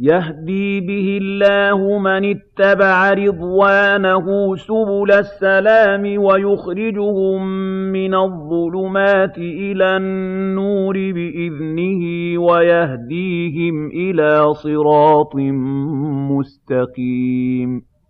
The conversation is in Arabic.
يَهْدِي بِهِ اللَّهُ مَنِ اتَّبَعَ رِضْوَانَهُ سُبُلَ السَّلَامِ وَيُخْرِجُهُم مِّنَ الظُّلُمَاتِ إِلَى النُّورِ بِإِذْنِهِ وَيَهْدِيهِمْ إِلَىٰ صِرَاطٍ مُّسْتَقِيمٍ